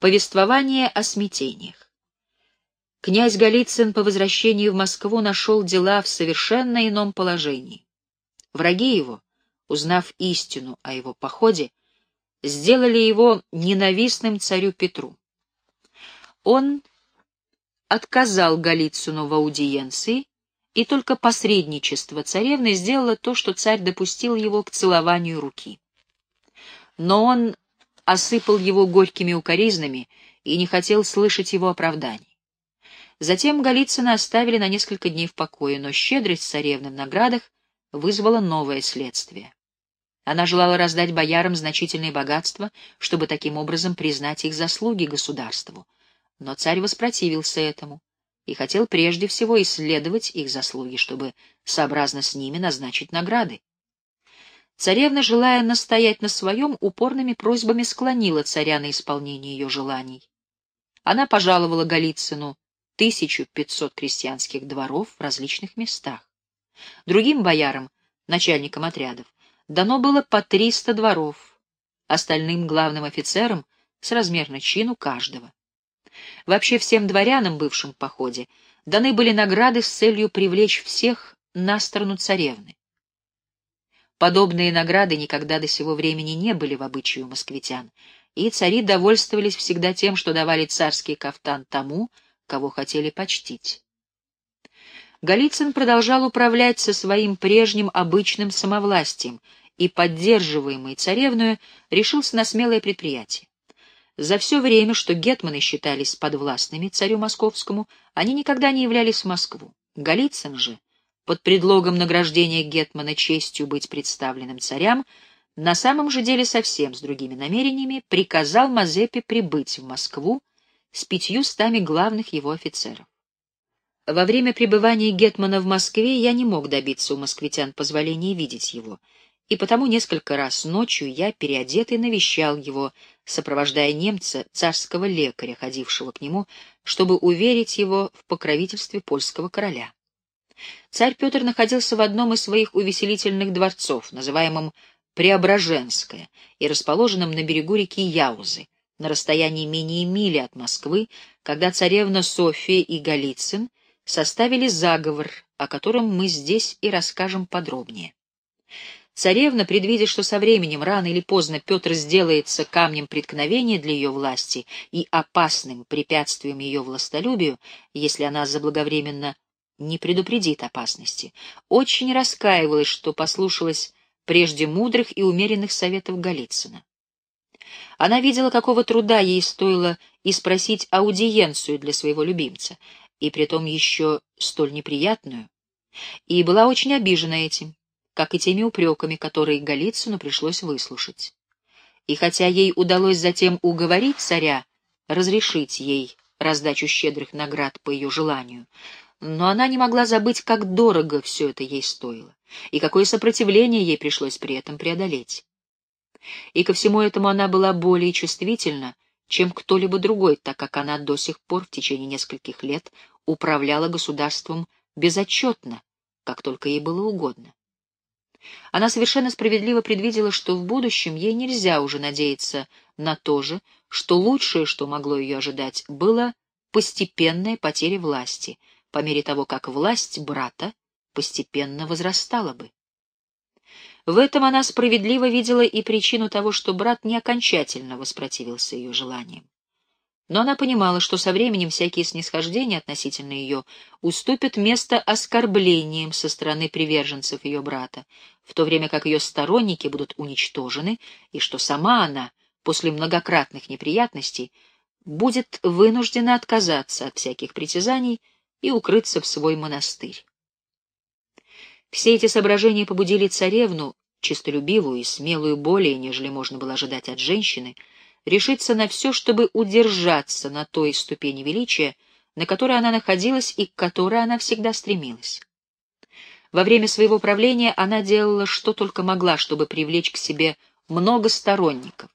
Повествование о смятениях. Князь Голицын по возвращении в Москву нашел дела в совершенно ином положении. Враги его, узнав истину о его походе, сделали его ненавистным царю Петру. Он отказал Голицыну в аудиенции, и только посредничество царевны сделало то, что царь допустил его к целованию руки. Но он осыпал его горькими укоризнами и не хотел слышать его оправданий. Затем Голицына оставили на несколько дней в покое, но щедрость царевны в наградах вызвала новое следствие. Она желала раздать боярам значительные богатства, чтобы таким образом признать их заслуги государству. Но царь воспротивился этому и хотел прежде всего исследовать их заслуги, чтобы сообразно с ними назначить награды. Царевна, желая настоять на своем, упорными просьбами склонила царя на исполнение ее желаний. Она пожаловала Голицыну 1500 крестьянских дворов в различных местах. Другим боярам, начальникам отрядов, дано было по 300 дворов, остальным главным офицерам с размерно чину каждого. Вообще всем дворянам, бывшим в походе, даны были награды с целью привлечь всех на сторону царевны. Подобные награды никогда до сего времени не были в обычае у москвитян, и цари довольствовались всегда тем, что давали царский кафтан тому, кого хотели почтить. Голицын продолжал управлять со своим прежним обычным самовластием и, поддерживаемый царевную, решился на смелое предприятие. За все время, что гетманы считались подвластными царю московскому, они никогда не являлись в Москву. Голицын же — под предлогом награждения Гетмана честью быть представленным царям, на самом же деле совсем с другими намерениями приказал Мазепе прибыть в Москву с пятью стами главных его офицеров. Во время пребывания Гетмана в Москве я не мог добиться у москвитян позволения видеть его, и потому несколько раз ночью я, переодетый, навещал его, сопровождая немца, царского лекаря, ходившего к нему, чтобы уверить его в покровительстве польского короля. Царь Петр находился в одном из своих увеселительных дворцов, называемом Преображенское, и расположенном на берегу реки Яузы, на расстоянии менее мили от Москвы, когда царевна София и Голицын составили заговор, о котором мы здесь и расскажем подробнее. Царевна, предвидя, что со временем, рано или поздно, Петр сделается камнем преткновения для ее власти и опасным препятствием ее властолюбию, если она заблаговременно не предупредит опасности. Очень раскаивалась, что послушалась прежде мудрых и умеренных советов Голицына. Она видела, какого труда ей стоило и спросить аудиенцию для своего любимца, и притом еще столь неприятную, и была очень обижена этим, как и теми упреками, которые Голицыну пришлось выслушать. И хотя ей удалось затем уговорить царя разрешить ей раздачу щедрых наград по ее желанию, но она не могла забыть, как дорого все это ей стоило, и какое сопротивление ей пришлось при этом преодолеть. И ко всему этому она была более чувствительна, чем кто-либо другой, так как она до сих пор в течение нескольких лет управляла государством безотчетно, как только ей было угодно. Она совершенно справедливо предвидела, что в будущем ей нельзя уже надеяться на то же, что лучшее, что могло ее ожидать, было постепенная потеря власти — по мере того, как власть брата постепенно возрастала бы. В этом она справедливо видела и причину того, что брат не окончательно воспротивился ее желаниям. Но она понимала, что со временем всякие снисхождения относительно ее уступят место оскорблениям со стороны приверженцев ее брата, в то время как ее сторонники будут уничтожены, и что сама она, после многократных неприятностей, будет вынуждена отказаться от всяких притязаний и укрыться в свой монастырь. Все эти соображения побудили царевну, честолюбивую и смелую более, нежели можно было ожидать от женщины, решиться на все, чтобы удержаться на той ступени величия, на которой она находилась и к которой она всегда стремилась. Во время своего правления она делала что только могла, чтобы привлечь к себе много сторонников.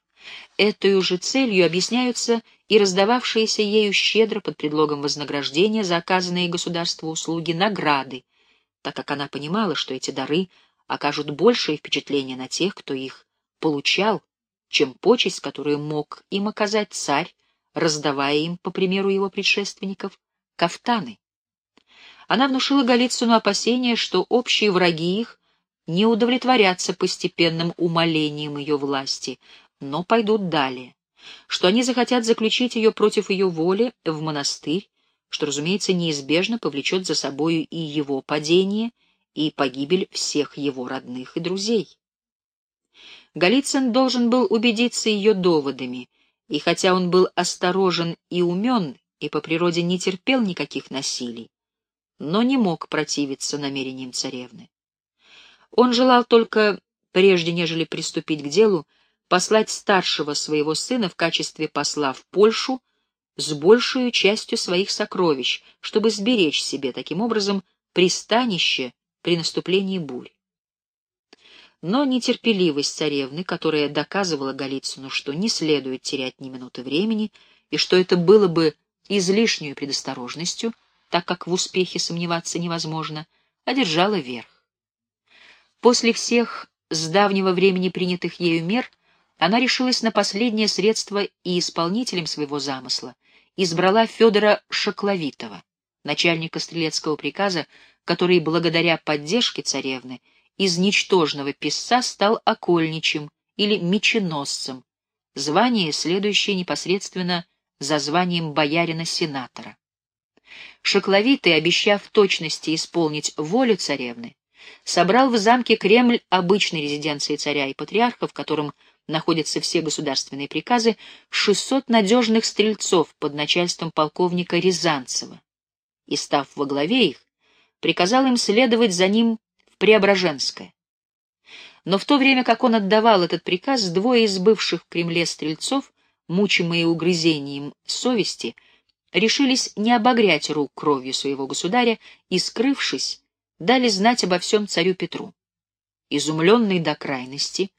Этой же целью объясняются и раздававшиеся ею щедро под предлогом вознаграждения за оказанные государству услуги награды, так как она понимала, что эти дары окажут большее впечатление на тех, кто их получал, чем почесть, которую мог им оказать царь, раздавая им, по примеру его предшественников, кафтаны. Она внушила Голицыну опасение, что общие враги их не удовлетворятся постепенным умолением ее власти, но пойдут далее, что они захотят заключить ее против ее воли в монастырь, что, разумеется, неизбежно повлечет за собою и его падение, и погибель всех его родных и друзей. Голицын должен был убедиться ее доводами, и хотя он был осторожен и умен, и по природе не терпел никаких насилий, но не мог противиться намерениям царевны. Он желал только, прежде нежели приступить к делу, послать старшего своего сына в качестве посла в Польшу с большей частью своих сокровищ, чтобы сберечь себе таким образом пристанище при наступлении бурь. Но нетерпеливость царевны, которая доказывала Голицыну, что не следует терять ни минуты времени, и что это было бы излишней предосторожностью, так как в успехе сомневаться невозможно, одержала верх. После всех с давнего времени принятых ею мер она решилась на последнее средство и исполнителем своего замысла избрала Федора Шокловитова, начальника стрелецкого приказа, который благодаря поддержке царевны из ничтожного писца стал окольничем или меченосцем, звание, следующее непосредственно за званием боярина-сенатора. Шокловитый, обещав точности исполнить волю царевны, собрал в замке Кремль обычной резиденции царя и патриарха, в котором находятся все государственные приказы, 600 надежных стрельцов под начальством полковника Рязанцева, и, став во главе их, приказал им следовать за ним в Преображенское. Но в то время, как он отдавал этот приказ, двое из бывших в Кремле стрельцов, мучимые угрызением совести, решились не обогрять рук кровью своего государя и, скрывшись, дали знать обо всем царю Петру. Изумленный до крайности,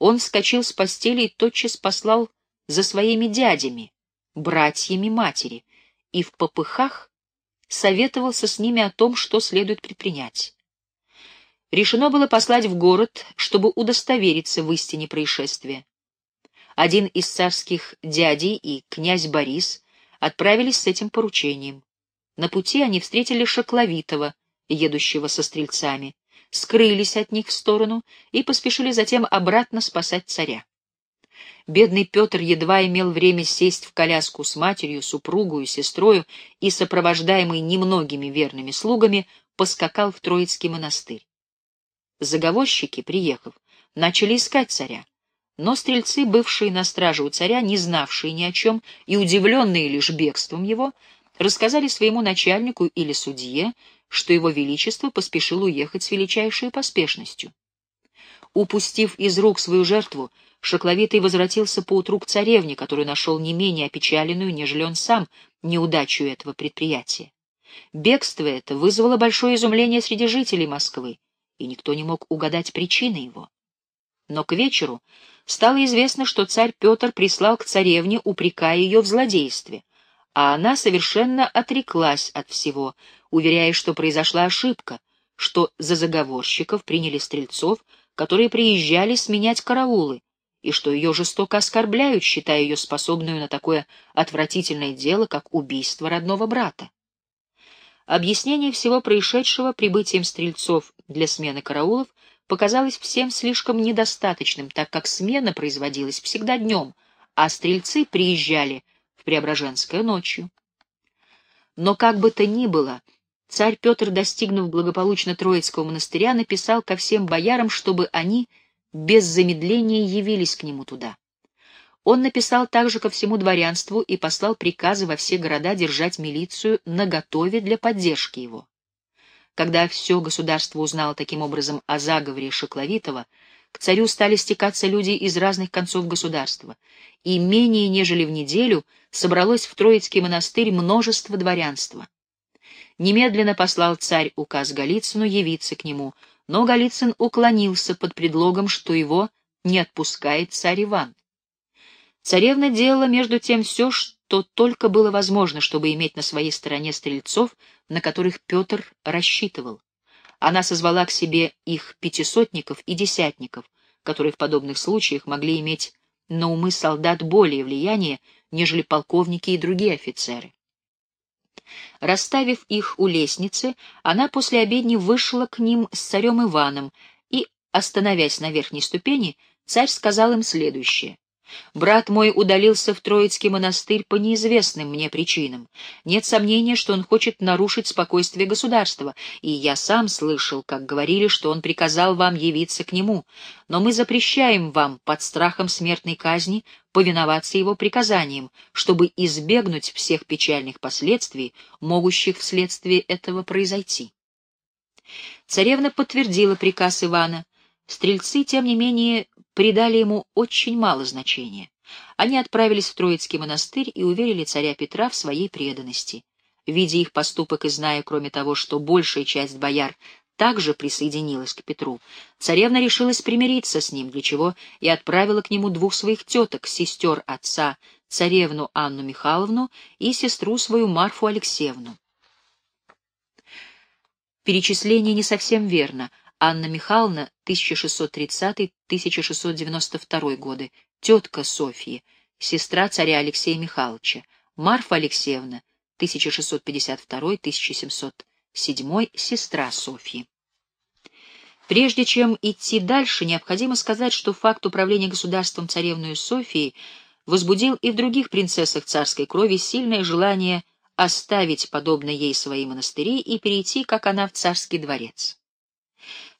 он вскочил с постели и тотчас послал за своими дядями, братьями матери, и в попыхах советовался с ними о том, что следует предпринять. Решено было послать в город, чтобы удостовериться в истине происшествия. Один из царских дядей и князь Борис отправились с этим поручением. На пути они встретили Шокловитова, едущего со стрельцами, скрылись от них в сторону и поспешили затем обратно спасать царя. Бедный Петр едва имел время сесть в коляску с матерью, супругою, сестрою и, сопровождаемый немногими верными слугами, поскакал в Троицкий монастырь. Заговорщики, приехав, начали искать царя, но стрельцы, бывшие на страже у царя, не знавшие ни о чем и удивленные лишь бегством его, рассказали своему начальнику или судье, что его величество поспешил уехать с величайшей поспешностью. Упустив из рук свою жертву, Шокловитый возвратился поутру к царевне, которую нашел не менее опечаленную, нежели он сам, неудачу этого предприятия. Бегство это вызвало большое изумление среди жителей Москвы, и никто не мог угадать причины его. Но к вечеру стало известно, что царь Петр прислал к царевне, упрекая ее в злодействе, а она совершенно отреклась от всего, уверяя, что произошла ошибка, что за заговорщиков приняли стрельцов, которые приезжали сменять караулы, и что ее жестоко оскорбляют, считая ее способную на такое отвратительное дело, как убийство родного брата. Объяснение всего происшедшего прибытием стрельцов для смены караулов показалось всем слишком недостаточным, так как смена производилась всегда днем, а стрельцы приезжали в Преображенское ночью. Но как бы то ни было, царь Петр, достигнув благополучно Троицкого монастыря, написал ко всем боярам, чтобы они без замедления явились к нему туда. Он написал также ко всему дворянству и послал приказы во все города держать милицию наготове для поддержки его. Когда все государство узнало таким образом о заговоре Шокловитова, к царю стали стекаться люди из разных концов государства, и менее нежели в неделю собралось в Троицкий монастырь множество дворянства. Немедленно послал царь указ Голицыну явиться к нему, но Голицын уклонился под предлогом, что его не отпускает царь Иван. Царевна делала между тем все, что только было возможно, чтобы иметь на своей стороне стрельцов, на которых Петр рассчитывал. Она созвала к себе их пятисотников и десятников, которые в подобных случаях могли иметь на умы солдат более влияние, нежели полковники и другие офицеры. Расставив их у лестницы, она после обедни вышла к ним с царем Иваном и, остановясь на верхней ступени, царь сказал им следующее. Брат мой удалился в Троицкий монастырь по неизвестным мне причинам. Нет сомнения, что он хочет нарушить спокойствие государства, и я сам слышал, как говорили, что он приказал вам явиться к нему. Но мы запрещаем вам под страхом смертной казни повиноваться его приказаниям, чтобы избегнуть всех печальных последствий, могущих вследствие этого произойти. Царевна подтвердила приказ Ивана. Стрельцы, тем не менее, придали ему очень мало значения. Они отправились в Троицкий монастырь и уверили царя Петра в своей преданности. Видя их поступок и зная, кроме того, что большая часть бояр также присоединилась к Петру, царевна решилась примириться с ним, для чего и отправила к нему двух своих теток, сестер отца, царевну Анну Михайловну и сестру свою Марфу Алексеевну. Перечисление не совсем верно. Анна Михайловна, 1630-1692 годы, тетка Софьи, сестра царя Алексея Михайловича, Марфа Алексеевна, 1652-1707, сестра Софьи. Прежде чем идти дальше, необходимо сказать, что факт управления государством царевной Софией возбудил и в других принцессах царской крови сильное желание оставить, подобно ей, свои монастыри и перейти, как она, в царский дворец.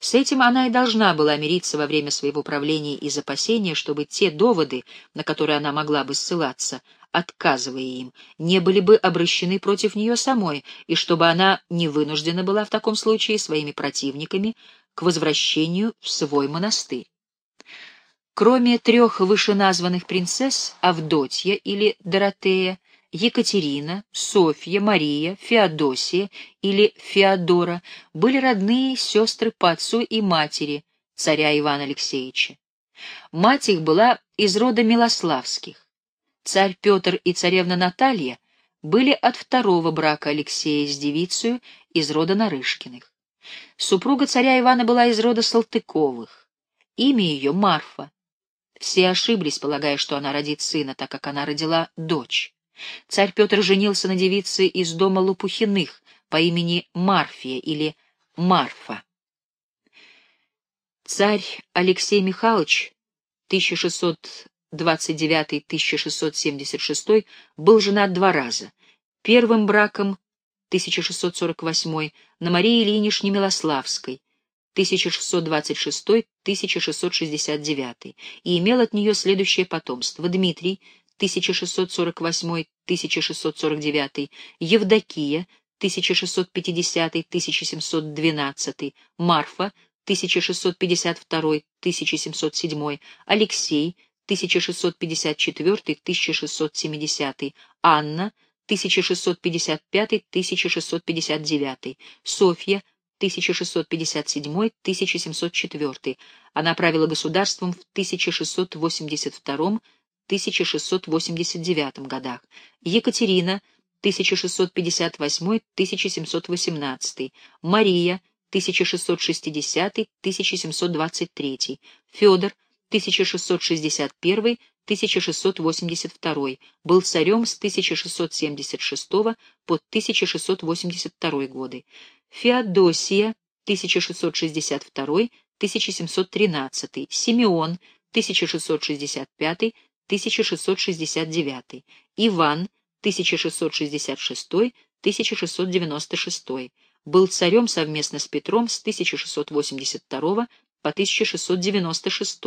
С этим она и должна была мириться во время своего правления из опасения, чтобы те доводы, на которые она могла бы ссылаться, отказывая им, не были бы обращены против нее самой, и чтобы она не вынуждена была в таком случае своими противниками к возвращению в свой монастырь. Кроме трех вышеназванных принцесс, Авдотья или Доротея, Екатерина, Софья, Мария, Феодосия или Феодора были родные сестры по отцу и матери царя Ивана Алексеевича. Мать их была из рода Милославских. Царь Петр и царевна Наталья были от второго брака Алексея с девицей из рода Нарышкиных. Супруга царя Ивана была из рода Салтыковых. Имя ее Марфа. Все ошиблись, полагая, что она родит сына, так как она родила дочь. Царь Петр женился на девице из дома Лопухиных по имени Марфия или Марфа. Царь Алексей Михайлович 1629-1676 был женат два раза. Первым браком 1648 на Марии Ильинишне Милославской 1626-1669 и имел от нее следующее потомство. Дмитрий 1648-1649, Евдокия, 1650-1712, Марфа, 1652-1707, Алексей, 1654-1670, Анна, 1655-1659, Софья, 1657-1704. Она правила государством в 1682 1689 годах, Екатерина 1658-1718, Мария 1660-1723, Федор 1661-1682, был царем с 1676 по 1682 годы, Феодосия 1662-1713, Симеон 1665 1669, Иван 1666-1696, был царем совместно с Петром с 1682 по 1696,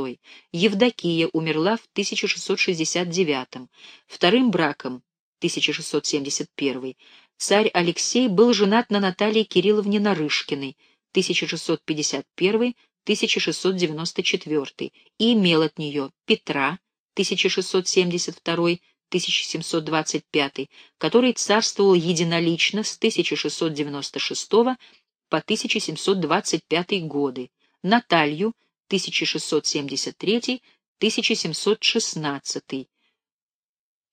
Евдокия умерла в 1669, вторым браком 1671, царь Алексей был женат на Наталье Кирилловне Нарышкиной 1651-1694 и имел от нее Петра 1672-1725, который царствовал единолично с 1696 по 1725 годы, Наталью 1673-1716,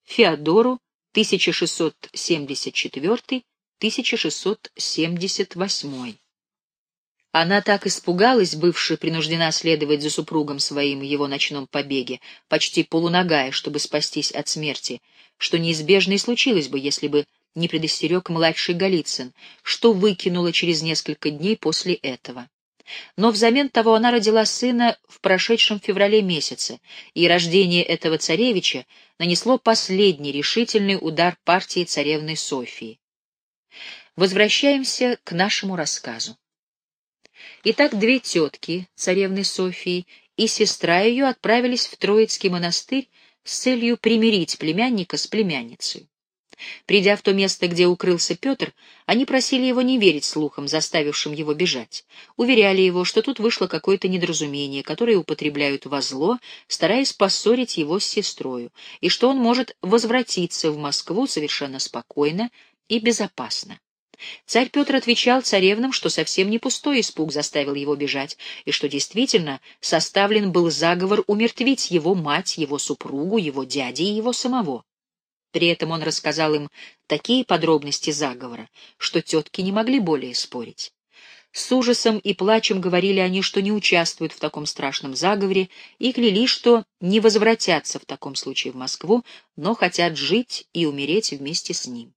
Феодору 1674-1678. Она так испугалась, бывшая принуждена следовать за супругом своим в его ночном побеге, почти полуногая, чтобы спастись от смерти, что неизбежно и случилось бы, если бы не предостерег младший Голицын, что выкинула через несколько дней после этого. Но взамен того она родила сына в прошедшем феврале месяце, и рождение этого царевича нанесло последний решительный удар партии царевны Софии. Возвращаемся к нашему рассказу. Итак, две тетки, царевны Софии, и сестра ее отправились в Троицкий монастырь с целью примирить племянника с племянницей. Придя в то место, где укрылся Петр, они просили его не верить слухам, заставившим его бежать. Уверяли его, что тут вышло какое-то недоразумение, которое употребляют во зло, стараясь поссорить его с сестрою, и что он может возвратиться в Москву совершенно спокойно и безопасно. Царь Петр отвечал царевнам, что совсем не пустой испуг заставил его бежать, и что действительно составлен был заговор умертвить его мать, его супругу, его дяди и его самого. При этом он рассказал им такие подробности заговора, что тетки не могли более спорить. С ужасом и плачем говорили они, что не участвуют в таком страшном заговоре, и клялись, что не возвратятся в таком случае в Москву, но хотят жить и умереть вместе с ним.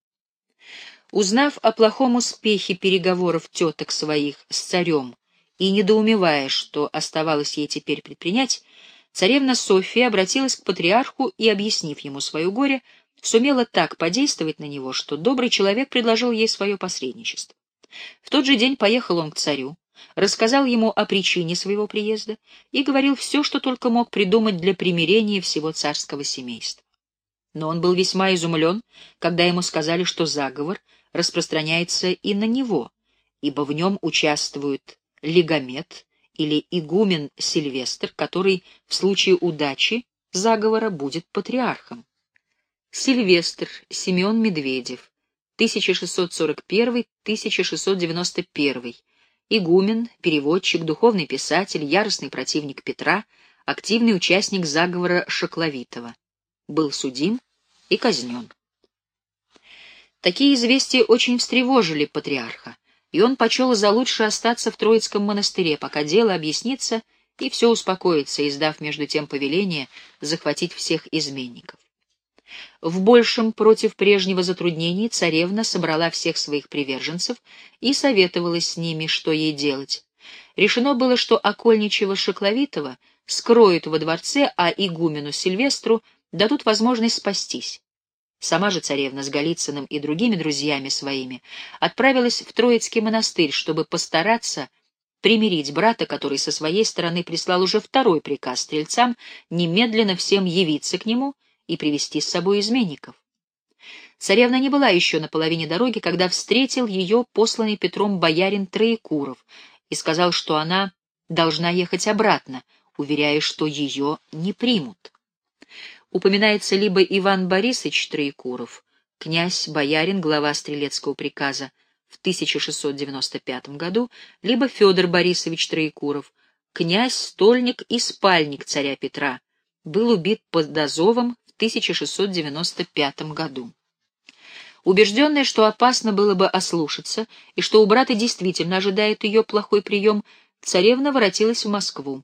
Узнав о плохом успехе переговоров теток своих с царем и недоумевая, что оставалось ей теперь предпринять, царевна Софья обратилась к патриарху и, объяснив ему свое горе, сумела так подействовать на него, что добрый человек предложил ей свое посредничество. В тот же день поехал он к царю, рассказал ему о причине своего приезда и говорил все, что только мог придумать для примирения всего царского семейства. Но он был весьма изумлен, когда ему сказали, что заговор распространяется и на него, ибо в нем участвует легомет или игумен Сильвестр, который в случае удачи заговора будет патриархом. Сильвестр Семен Медведев, 1641-1691, игумен, переводчик, духовный писатель, яростный противник Петра, активный участник заговора Шокловитова. Был судим и казнен. Такие известия очень встревожили патриарха, и он почел за лучше остаться в Троицком монастыре, пока дело объяснится и все успокоится, издав между тем повеление захватить всех изменников. В большем против прежнего затруднений царевна собрала всех своих приверженцев и советовалась с ними, что ей делать. Решено было, что окольничего Шокловитова скроют во дворце, а игумену Сильвестру дадут возможность спастись. Сама же царевна с Голицыным и другими друзьями своими отправилась в Троицкий монастырь, чтобы постараться примирить брата, который со своей стороны прислал уже второй приказ стрельцам немедленно всем явиться к нему и привести с собой изменников. Царевна не была еще на половине дороги, когда встретил ее посланный Петром боярин Троекуров и сказал, что она должна ехать обратно, уверяя, что ее не примут упоминается либо Иван Борисович Троекуров, князь-боярин, глава стрелецкого приказа в 1695 году, либо Федор Борисович Троекуров, князь-стольник и спальник царя Петра, был убит под Дозовом в 1695 году. Убежденная, что опасно было бы ослушаться, и что у брата действительно ожидает ее плохой прием, царевна воротилась в Москву.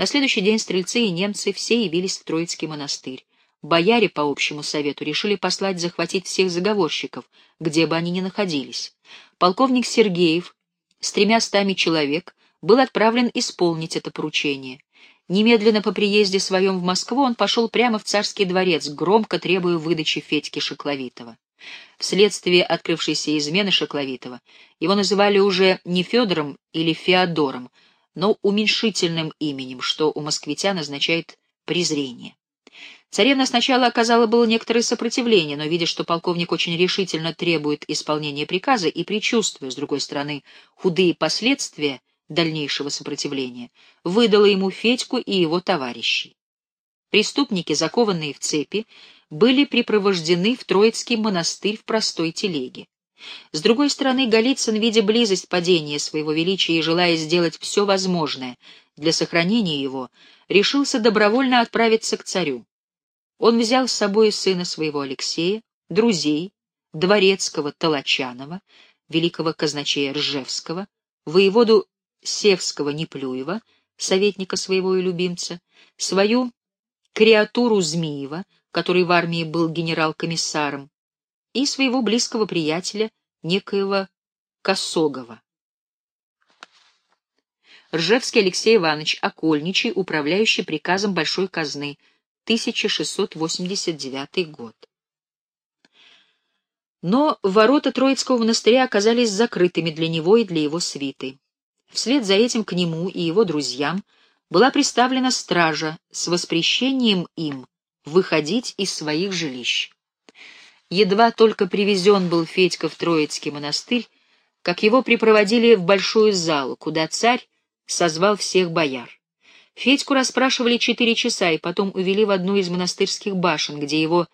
На следующий день стрельцы и немцы все явились в Троицкий монастырь. Бояре по общему совету решили послать захватить всех заговорщиков, где бы они ни находились. Полковник Сергеев с тремя стами человек был отправлен исполнить это поручение. Немедленно по приезде своем в Москву он пошел прямо в царский дворец, громко требуя выдачи Федьки Шокловитова. Вследствие открывшейся измены Шокловитова его называли уже не Федором или Феодором, но уменьшительным именем, что у москвитян означает презрение. Царевна сначала оказала было некоторое сопротивление, но, видя, что полковник очень решительно требует исполнения приказа и предчувствуя, с другой стороны, худые последствия дальнейшего сопротивления, выдала ему Федьку и его товарищей. Преступники, закованные в цепи, были припровождены в Троицкий монастырь в простой телеге. С другой стороны, Голицын, видя близость падения своего величия и желая сделать все возможное для сохранения его, решился добровольно отправиться к царю. Он взял с собой сына своего Алексея, друзей, дворецкого Толочанова, великого казначея Ржевского, воеводу Севского Неплюева, советника своего и любимца, свою креатуру Змеева, который в армии был генерал-комиссаром, и своего близкого приятеля, некоего Косогова. Ржевский Алексей Иванович Окольничий, управляющий приказом Большой казны, 1689 год. Но ворота Троицкого монастыря оказались закрытыми для него и для его свиты. Вслед за этим к нему и его друзьям была приставлена стража с воспрещением им выходить из своих жилищ. Едва только привезен был Федька в Троицкий монастырь, как его припроводили в большую залу, куда царь созвал всех бояр. Федьку расспрашивали четыре часа и потом увели в одну из монастырских башен, где его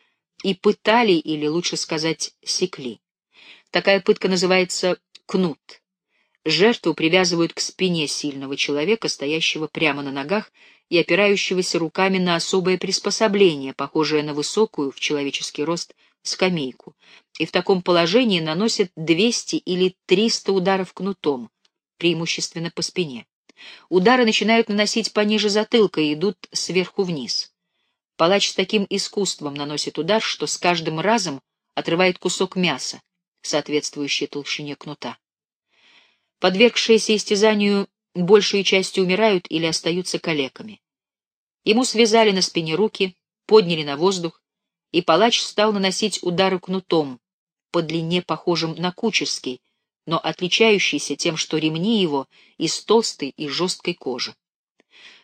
и пытали, или, лучше сказать, секли. Такая пытка называется кнут. Жертву привязывают к спине сильного человека, стоящего прямо на ногах и опирающегося руками на особое приспособление, похожее на высокую, в человеческий рост, скамейку, и в таком положении наносят 200 или 300 ударов кнутом, преимущественно по спине. Удары начинают наносить пониже затылка и идут сверху вниз. Палач с таким искусством наносит удар, что с каждым разом отрывает кусок мяса, соответствующий толщине кнута. Подвергшиеся истязанию большей частью умирают или остаются калеками. Ему связали на спине руки, подняли на воздух, и палач стал наносить удары кнутом, по длине похожим на кучерский, но отличающийся тем, что ремни его из толстой и жесткой кожи.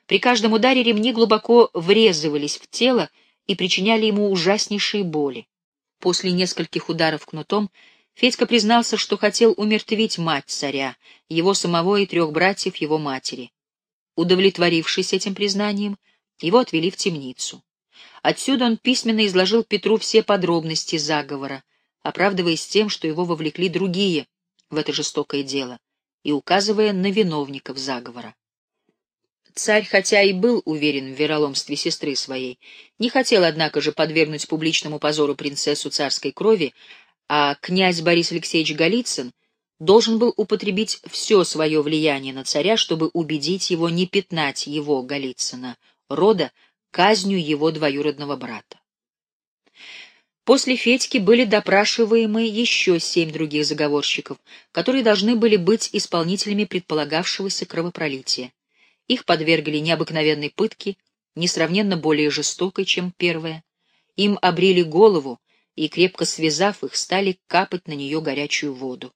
При каждом ударе ремни глубоко врезывались в тело и причиняли ему ужаснейшие боли. После нескольких ударов кнутом Федька признался, что хотел умертвить мать царя, его самого и трех братьев его матери. Удовлетворившись этим признанием, его отвели в темницу. Отсюда он письменно изложил Петру все подробности заговора, оправдываясь тем, что его вовлекли другие в это жестокое дело, и указывая на виновников заговора. Царь, хотя и был уверен в вероломстве сестры своей, не хотел, однако же, подвергнуть публичному позору принцессу царской крови, а князь Борис Алексеевич Голицын должен был употребить все свое влияние на царя, чтобы убедить его не пятнать его, Голицына, рода, казнью его двоюродного брата. После Федьки были допрашиваемы еще семь других заговорщиков, которые должны были быть исполнителями предполагавшегося кровопролития. Их подвергли необыкновенной пытке, несравненно более жестокой, чем первая. Им обрили голову и, крепко связав их, стали капать на нее горячую воду.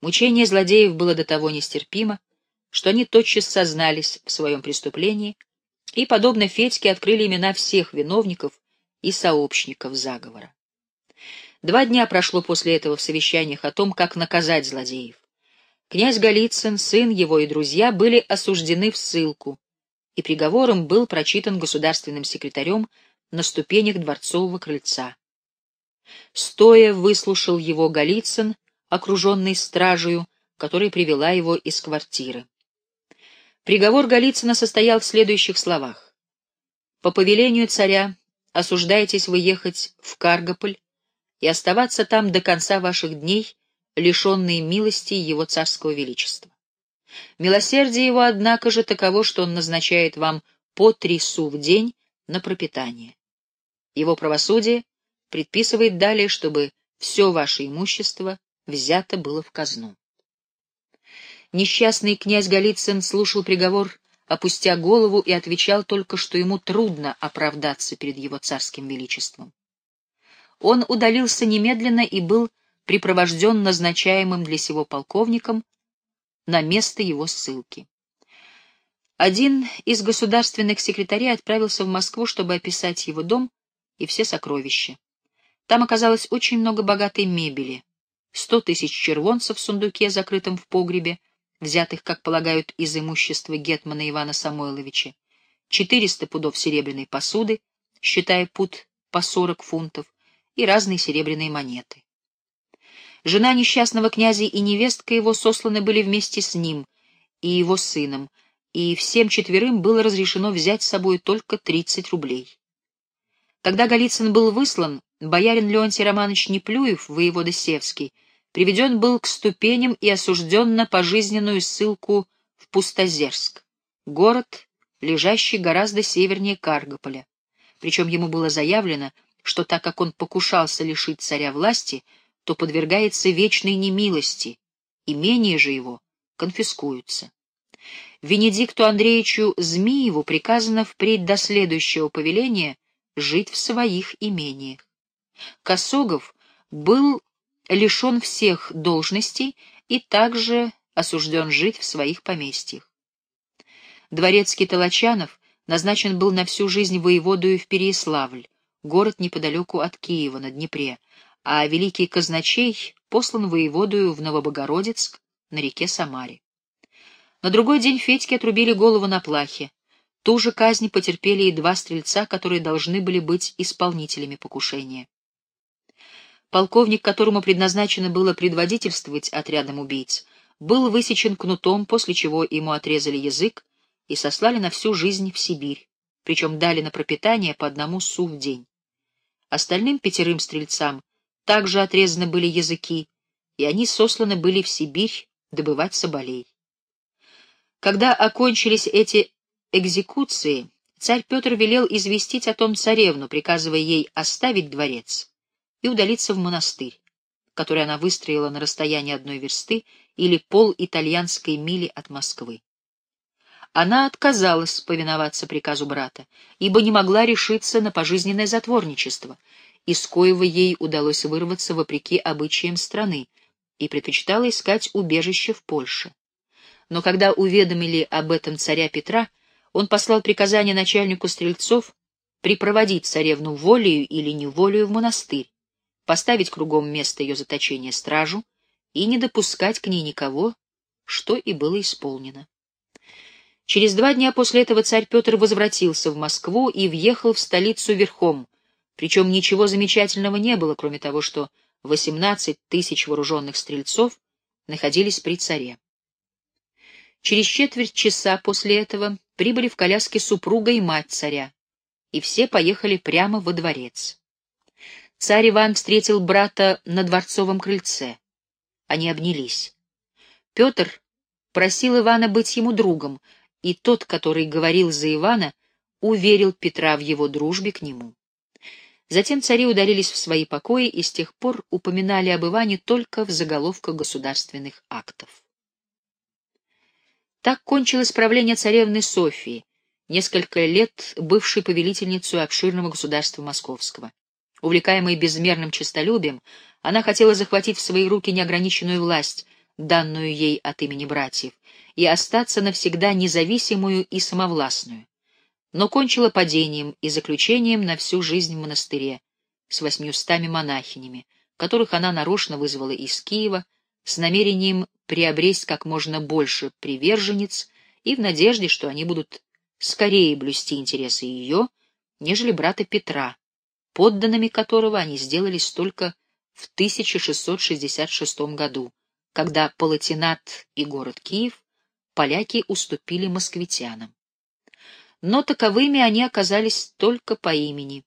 Мучение злодеев было до того нестерпимо, что они тотчас сознались в своем преступлении и, подобно Федьке, открыли имена всех виновников и сообщников заговора. Два дня прошло после этого в совещаниях о том, как наказать злодеев. Князь Голицын, сын его и друзья были осуждены в ссылку, и приговором был прочитан государственным секретарем на ступенях дворцового крыльца. Стоя выслушал его Голицын, окруженный стражею, которая привела его из квартиры. Приговор Голицына состоял в следующих словах. «По повелению царя осуждаетесь вы ехать в Каргополь и оставаться там до конца ваших дней, лишенные милости его царского величества. Милосердие его, однако же, таково, что он назначает вам по три су в день на пропитание. Его правосудие предписывает далее, чтобы все ваше имущество взято было в казну. Несчастный князь Голицын слушал приговор опустя голову, и отвечал только, что ему трудно оправдаться перед его царским величеством. Он удалился немедленно и был припровожден назначаемым для сего полковником на место его ссылки. Один из государственных секретарей отправился в Москву, чтобы описать его дом и все сокровища. Там оказалось очень много богатой мебели, сто тысяч червонцев в сундуке, закрытом в погребе, взятых, как полагают, из имущества Гетмана Ивана Самойловича, 400 пудов серебряной посуды, считая пуд по 40 фунтов, и разные серебряные монеты. Жена несчастного князя и невестка его сосланы были вместе с ним и его сыном, и всем четверым было разрешено взять с собой только 30 рублей. Когда Голицын был выслан, боярин Леонтий Романович Неплюев, воевода Севский, приведен был к ступеням и осужден на пожизненную ссылку в Пустозерск, город, лежащий гораздо севернее Каргополя. Причем ему было заявлено, что так как он покушался лишить царя власти, то подвергается вечной немилости, имения же его конфискуются. Венедикту Андреевичу Змиеву приказано впредь до следующего повеления жить в своих имениях. Косогов был лишен всех должностей и также осужден жить в своих поместьях. Дворецкий Толочанов назначен был на всю жизнь воеводою в Переяславль, город неподалеку от Киева, на Днепре, а великий казначей послан воеводою в Новобогородицк на реке Самаре. На другой день Федьке отрубили голову на плахе. Ту же казнь потерпели и два стрельца, которые должны были быть исполнителями покушения. Полковник, которому предназначено было предводительствовать отрядом убийц, был высечен кнутом, после чего ему отрезали язык и сослали на всю жизнь в Сибирь, причем дали на пропитание по одному су в день. Остальным пятерым стрельцам также отрезаны были языки, и они сосланы были в Сибирь добывать соболей. Когда окончились эти экзекуции, царь Петр велел известить о том царевну, приказывая ей оставить дворец и удалиться в монастырь, который она выстроила на расстоянии одной версты или пол итальянской мили от Москвы. Она отказалась повиноваться приказу брата, ибо не могла решиться на пожизненное затворничество, из коего ей удалось вырваться вопреки обычаям страны, и предпочитала искать убежище в Польше. Но когда уведомили об этом царя Петра, он послал приказание начальнику стрельцов припроводить царевну волею или неволею в монастырь, поставить кругом место ее заточения стражу и не допускать к ней никого, что и было исполнено. Через два дня после этого царь Петр возвратился в Москву и въехал в столицу верхом, причем ничего замечательного не было, кроме того, что 18 тысяч вооруженных стрельцов находились при царе. Через четверть часа после этого прибыли в коляске супруга и мать царя, и все поехали прямо во дворец. Царь Иван встретил брата на дворцовом крыльце. Они обнялись. Петр просил Ивана быть ему другом, и тот, который говорил за Ивана, уверил Петра в его дружбе к нему. Затем цари удалились в свои покои и с тех пор упоминали об Иване только в заголовках государственных актов. Так кончилось правление царевны Софии, несколько лет бывшей повелительницей обширного государства Московского. Увлекаемой безмерным честолюбием, она хотела захватить в свои руки неограниченную власть, данную ей от имени братьев, и остаться навсегда независимую и самовластную. Но кончила падением и заключением на всю жизнь в монастыре с восьмиустами монахинями, которых она нарочно вызвала из Киева с намерением приобресть как можно больше приверженниц и в надежде, что они будут скорее блюсти интересы ее, нежели брата Петра, подданными которого они сделались только в 1666 году, когда Палатинат и город Киев поляки уступили москвитянам. Но таковыми они оказались только по имени,